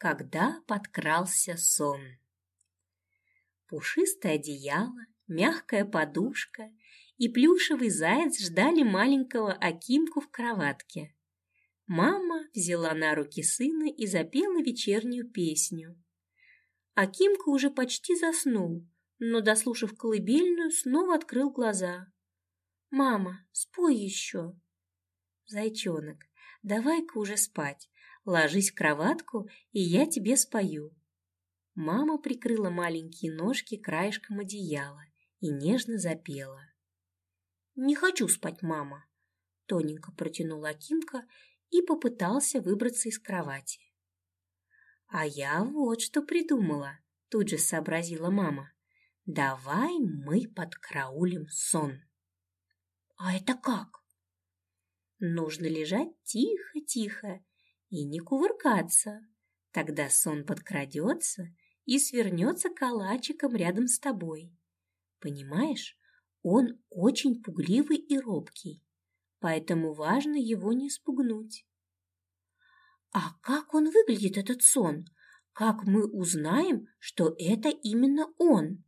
когда подкрался сон. Пушистое одеяло, мягкая подушка и плюшевый заяц ждали маленького Акимку в кроватке. Мама взяла на руки сына и запела вечернюю песню. Акимка уже почти заснул, но, дослушав колыбельную, снова открыл глаза. «Мама, спой еще!» «Зайчонок, давай-ка уже спать, ложись в кроватку, и я тебе спою». Мама прикрыла маленькие ножки краешком одеяла и нежно запела. «Не хочу спать, мама!» Тоненько протянула Акимка и попытался выбраться из кровати. «А я вот что придумала», — тут же сообразила мама. «Давай мы подкраулим сон». «А это как?» Нужно лежать тихо-тихо и не кувыркаться. Тогда сон подкрадется и свернется калачиком рядом с тобой. Понимаешь, он очень пугливый и робкий, поэтому важно его не спугнуть. А как он выглядит, этот сон? Как мы узнаем, что это именно он?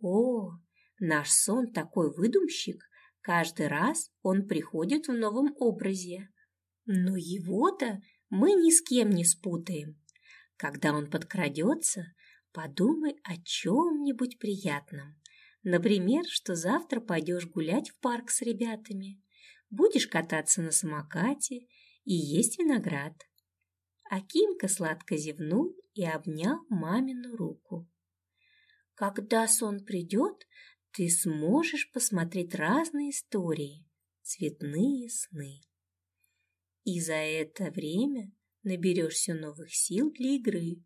О, наш сон такой выдумщик, каждый раз он приходит в новом образе. Но его-то мы ни с кем не спутаем. Когда он подкрадется, подумай о чем-нибудь приятном. Например, что завтра пойдешь гулять в парк с ребятами, будешь кататься на самокате и есть виноград. А Кимка сладко зевнул и обнял мамину руку. Когда сон придет, ты сможешь посмотреть разные истории, цветные сны. И за это время наберешься новых сил для игры.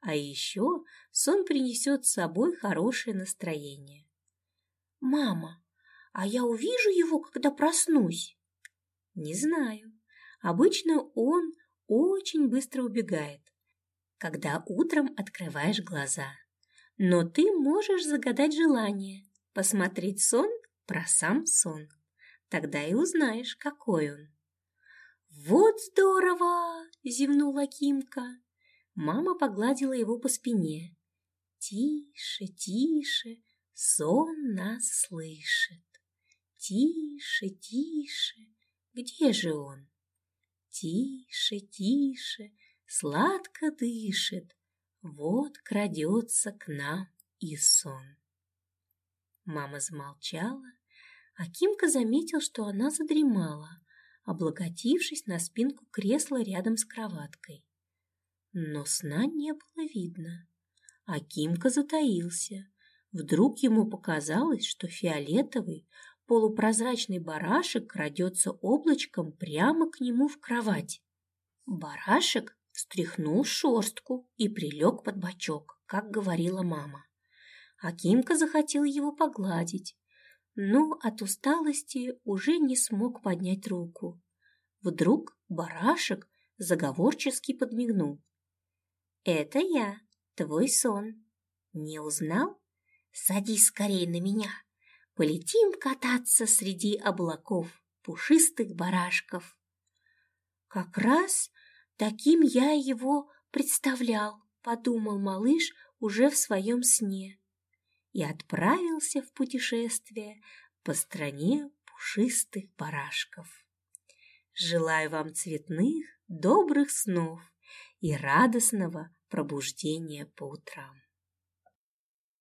А еще сон принесет с собой хорошее настроение. «Мама, а я увижу его, когда проснусь?» «Не знаю. Обычно он очень быстро убегает, когда утром открываешь глаза. Но ты можешь загадать желание, посмотреть сон про сам сон. Тогда и узнаешь, какой он». «Вот здорово!» – зевнула Кимка. Мама погладила его по спине. «Тише, тише, сон нас слышит. Тише, тише, где же он? Тише, тише, сладко дышит, вот крадется к нам и сон. Мама замолчала, а Кимка заметил, что она задремала, облокотившись на спинку кресла рядом с кроваткой. Но сна не было видно, а Кимка затаился, Вдруг ему показалось, что фиолетовый, полупрозрачный барашек крадется облачком прямо к нему в кровать. Барашек встряхнул шерстку и прилег под бочок, как говорила мама. А Кимка захотел его погладить, но от усталости уже не смог поднять руку. Вдруг барашек заговорчески подмигнул. «Это я, твой сон. Не узнал?» Садись скорее на меня. Полетим кататься среди облаков пушистых барашков. Как раз таким я его представлял, подумал малыш уже в своем сне и отправился в путешествие по стране пушистых барашков. Желаю вам цветных, добрых снов и радостного пробуждения по утрам.